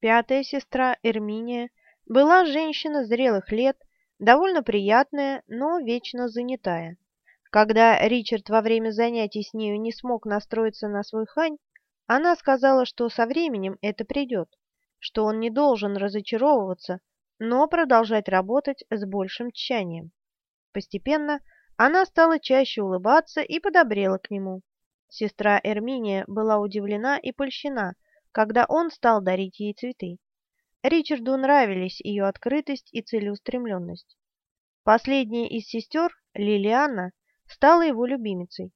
Пятая сестра, Эрминия, была женщина зрелых лет, довольно приятная, но вечно занятая. Когда Ричард во время занятий с нею не смог настроиться на свой хань, она сказала, что со временем это придет, что он не должен разочаровываться, но продолжать работать с большим тщанием. Постепенно она стала чаще улыбаться и подобрела к нему. Сестра Эрминия была удивлена и польщена, когда он стал дарить ей цветы. Ричарду нравились ее открытость и целеустремленность. Последняя из сестер, Лилианна, стала его любимицей.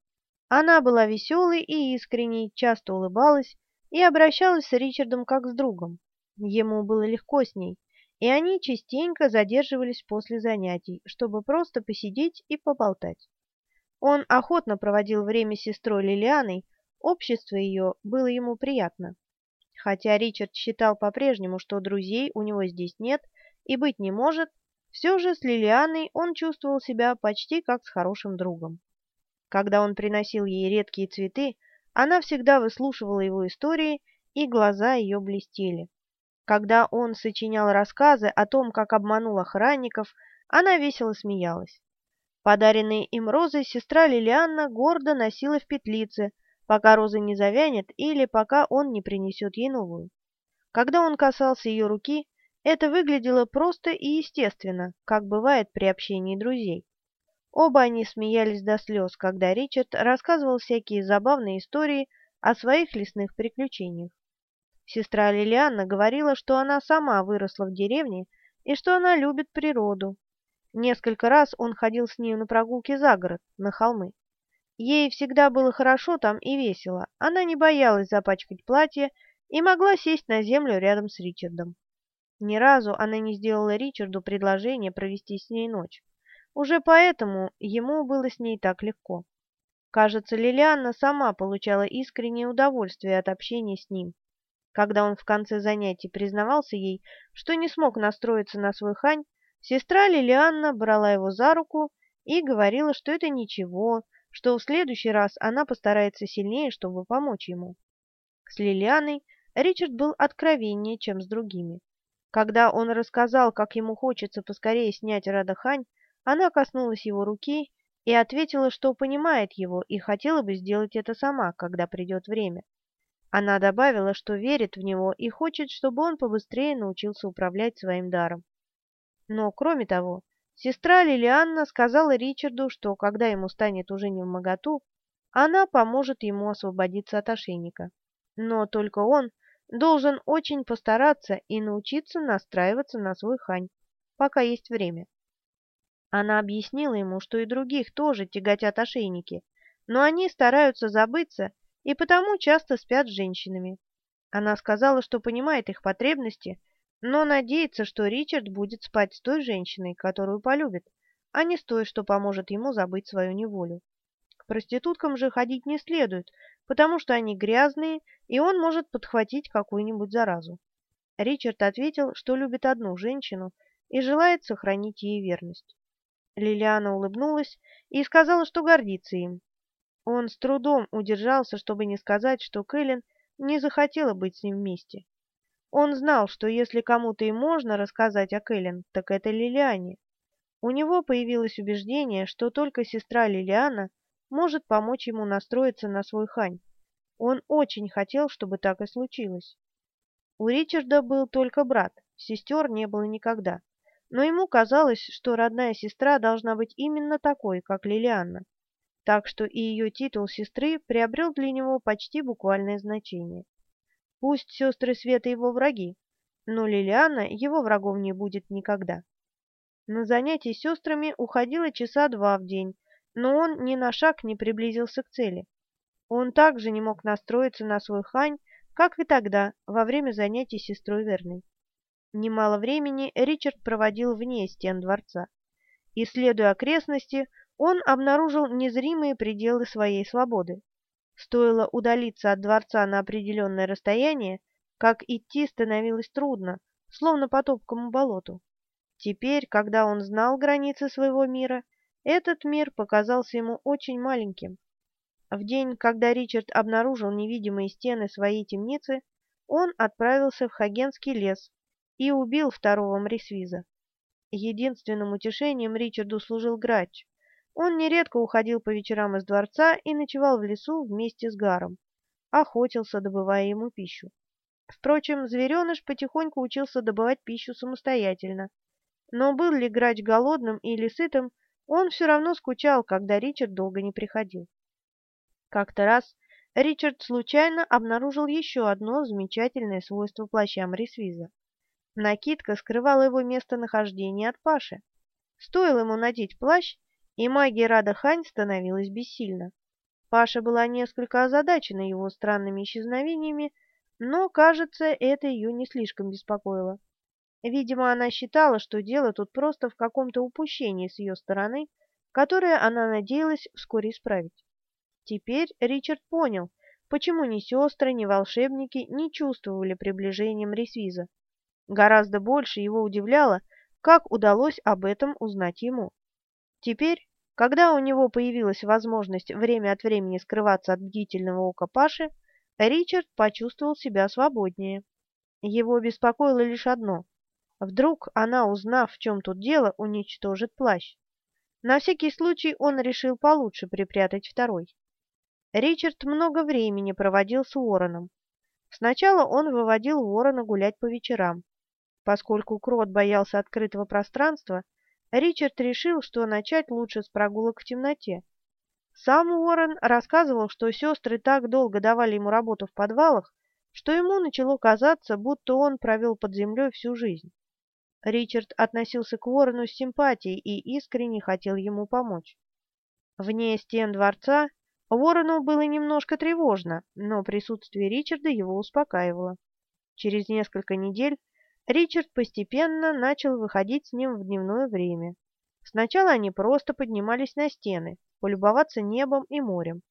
Она была веселой и искренней, часто улыбалась и обращалась с Ричардом как с другом. Ему было легко с ней, и они частенько задерживались после занятий, чтобы просто посидеть и поболтать. Он охотно проводил время с сестрой Лилианой, общество ее было ему приятно. Хотя Ричард считал по-прежнему, что друзей у него здесь нет и быть не может, все же с Лилианой он чувствовал себя почти как с хорошим другом. Когда он приносил ей редкие цветы, она всегда выслушивала его истории, и глаза ее блестели. Когда он сочинял рассказы о том, как обманул охранников, она весело смеялась. Подаренные им розы сестра Лилианна гордо носила в петлице, пока роза не завянет или пока он не принесет ей новую. Когда он касался ее руки, это выглядело просто и естественно, как бывает при общении друзей. Оба они смеялись до слез, когда Ричард рассказывал всякие забавные истории о своих лесных приключениях. Сестра Лилианна говорила, что она сама выросла в деревне и что она любит природу. Несколько раз он ходил с нею на прогулки за город, на холмы. Ей всегда было хорошо там и весело. Она не боялась запачкать платье и могла сесть на землю рядом с Ричардом. Ни разу она не сделала Ричарду предложение провести с ней ночь. Уже поэтому ему было с ней так легко. Кажется, Лилианна сама получала искреннее удовольствие от общения с ним. Когда он в конце занятий признавался ей, что не смог настроиться на свой хань, сестра Лилианна брала его за руку и говорила, что это ничего, что в следующий раз она постарается сильнее, чтобы помочь ему. С Лилианой Ричард был откровеннее, чем с другими. Когда он рассказал, как ему хочется поскорее снять Радахань, она коснулась его руки и ответила, что понимает его и хотела бы сделать это сама, когда придет время. Она добавила, что верит в него и хочет, чтобы он побыстрее научился управлять своим даром. Но, кроме того, Сестра Лилианна сказала Ричарду, что когда ему станет уже не в моготу, она поможет ему освободиться от ошейника. Но только он должен очень постараться и научиться настраиваться на свой хань, пока есть время. Она объяснила ему, что и других тоже тяготят ошейники, но они стараются забыться и потому часто спят с женщинами. Она сказала, что понимает их потребности но надеется, что Ричард будет спать с той женщиной, которую полюбит, а не с той, что поможет ему забыть свою неволю. К проституткам же ходить не следует, потому что они грязные, и он может подхватить какую-нибудь заразу. Ричард ответил, что любит одну женщину и желает сохранить ей верность. Лилиана улыбнулась и сказала, что гордится им. Он с трудом удержался, чтобы не сказать, что Кэлен не захотела быть с ним вместе. Он знал, что если кому-то и можно рассказать о Кэлен, так это Лилиане. У него появилось убеждение, что только сестра Лилиана может помочь ему настроиться на свой хань. Он очень хотел, чтобы так и случилось. У Ричарда был только брат, сестер не было никогда, но ему казалось, что родная сестра должна быть именно такой, как Лилианна, так что и ее титул сестры приобрел для него почти буквальное значение. Пусть сестры Света его враги, но Лилиана его врагом не будет никогда. На занятия с сестрами уходило часа два в день, но он ни на шаг не приблизился к цели. Он также не мог настроиться на свой хань, как и тогда, во время занятий с сестрой Верной. Немало времени Ричард проводил вне стен дворца. Исследуя окрестности, он обнаружил незримые пределы своей свободы. Стоило удалиться от дворца на определенное расстояние, как идти становилось трудно, словно по топкому болоту. Теперь, когда он знал границы своего мира, этот мир показался ему очень маленьким. В день, когда Ричард обнаружил невидимые стены своей темницы, он отправился в Хагенский лес и убил второго Мрисвиза. Единственным утешением Ричарду служил грач. Он нередко уходил по вечерам из дворца и ночевал в лесу вместе с Гаром, охотился, добывая ему пищу. Впрочем, звереныш потихоньку учился добывать пищу самостоятельно. Но был ли грач голодным или сытым, он все равно скучал, когда Ричард долго не приходил. Как-то раз Ричард случайно обнаружил еще одно замечательное свойство плаща Мрисвиза. Накидка скрывала его местонахождение от Паши. Стоило ему надеть плащ, и магия Рада Хань становилась бессильна. Паша была несколько озадачена его странными исчезновениями, но, кажется, это ее не слишком беспокоило. Видимо, она считала, что дело тут просто в каком-то упущении с ее стороны, которое она надеялась вскоре исправить. Теперь Ричард понял, почему ни сестры, ни волшебники не чувствовали приближения Мрисвиза. Гораздо больше его удивляло, как удалось об этом узнать ему. Теперь, когда у него появилась возможность время от времени скрываться от бдительного ока Паши, Ричард почувствовал себя свободнее. Его беспокоило лишь одно. Вдруг она, узнав, в чем тут дело, уничтожит плащ. На всякий случай он решил получше припрятать второй. Ричард много времени проводил с Уорреном. Сначала он выводил Уоррена гулять по вечерам. Поскольку Крот боялся открытого пространства, Ричард решил, что начать лучше с прогулок в темноте. Сам Уоррен рассказывал, что сестры так долго давали ему работу в подвалах, что ему начало казаться, будто он провел под землей всю жизнь. Ричард относился к Уоррену с симпатией и искренне хотел ему помочь. Вне стен дворца Уоррену было немножко тревожно, но присутствие Ричарда его успокаивало. Через несколько недель Ричард постепенно начал выходить с ним в дневное время. Сначала они просто поднимались на стены, полюбоваться небом и морем.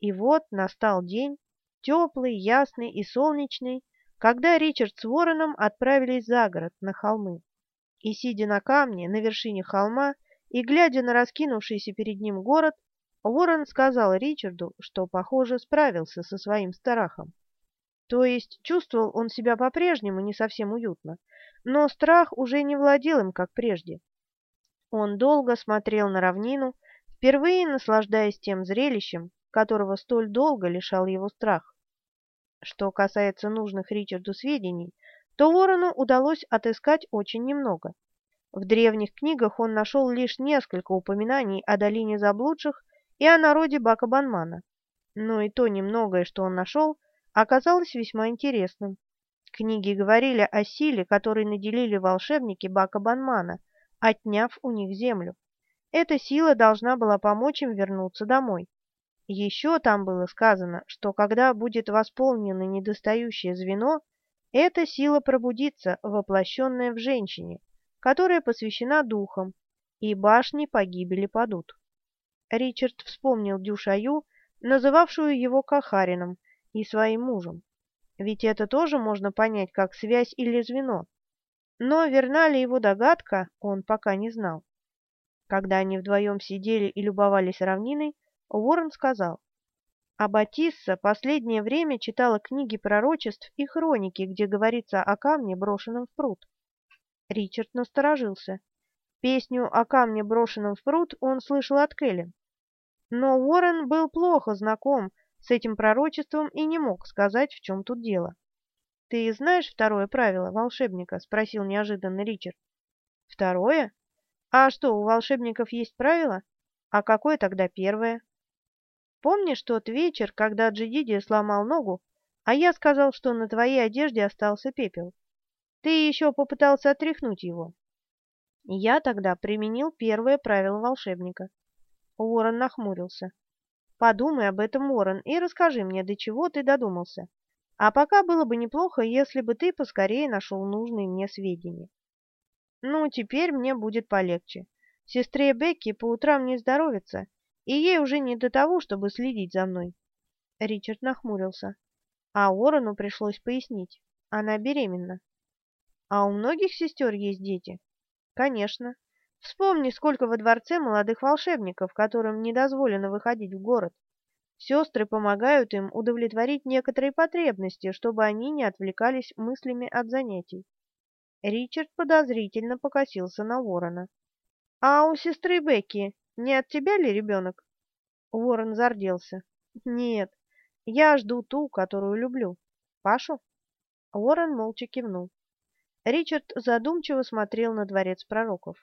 И вот настал день, теплый, ясный и солнечный, когда Ричард с Вороном отправились за город, на холмы. И, сидя на камне на вершине холма и глядя на раскинувшийся перед ним город, Ворон сказал Ричарду, что, похоже, справился со своим страхом. То есть чувствовал он себя по-прежнему не совсем уютно, но страх уже не владел им, как прежде. Он долго смотрел на равнину, впервые наслаждаясь тем зрелищем, которого столь долго лишал его страх. Что касается нужных Ричарду сведений, то Ворону удалось отыскать очень немного. В древних книгах он нашел лишь несколько упоминаний о долине заблудших и о народе Бакабанмана. Но и то немногое, что он нашел, оказалось весьма интересным. Книги говорили о силе, которой наделили волшебники Бака-Банмана, отняв у них землю. Эта сила должна была помочь им вернуться домой. Еще там было сказано, что когда будет восполнено недостающее звено, эта сила пробудится, воплощенная в женщине, которая посвящена духам, и башни погибели падут. Ричард вспомнил Дюшаю, называвшую его Кахарином, и своим мужем. Ведь это тоже можно понять как связь или звено. Но верна ли его догадка, он пока не знал. Когда они вдвоем сидели и любовались равниной, Уоррен сказал, а Батисса последнее время читала книги пророчеств и хроники, где говорится о камне, брошенном в пруд. Ричард насторожился. Песню о камне, брошенном в пруд, он слышал от Кэлен. Но Уоррен был плохо знаком с этим пророчеством и не мог сказать, в чем тут дело. «Ты знаешь второе правило волшебника?» — спросил неожиданно Ричард. «Второе? А что, у волшебников есть правило? А какое тогда первое?» «Помнишь тот вечер, когда Джидиди сломал ногу, а я сказал, что на твоей одежде остался пепел? Ты еще попытался отряхнуть его?» Я тогда применил первое правило волшебника. Уоррен нахмурился. Подумай об этом, Уоррен, и расскажи мне, до чего ты додумался. А пока было бы неплохо, если бы ты поскорее нашел нужные мне сведения. Ну, теперь мне будет полегче. Сестре Бекки по утрам не здоровится, и ей уже не до того, чтобы следить за мной. Ричард нахмурился. А Уоррену пришлось пояснить. Она беременна. А у многих сестер есть дети? Конечно. Вспомни, сколько во дворце молодых волшебников, которым не дозволено выходить в город. Сестры помогают им удовлетворить некоторые потребности, чтобы они не отвлекались мыслями от занятий. Ричард подозрительно покосился на Ворона. «А у сестры Бекки не от тебя ли ребенок?» Ворон зарделся. «Нет, я жду ту, которую люблю. Пашу?» Ворон молча кивнул. Ричард задумчиво смотрел на дворец пророков.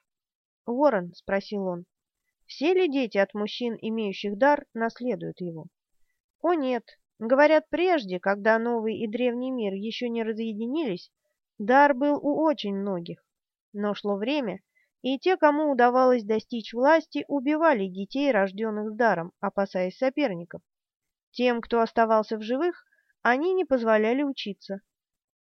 «Ворон», — спросил он, — «все ли дети от мужчин, имеющих дар, наследуют его?» «О нет, говорят, прежде, когда новый и древний мир еще не разъединились, дар был у очень многих. Но шло время, и те, кому удавалось достичь власти, убивали детей, рожденных с даром, опасаясь соперников. Тем, кто оставался в живых, они не позволяли учиться,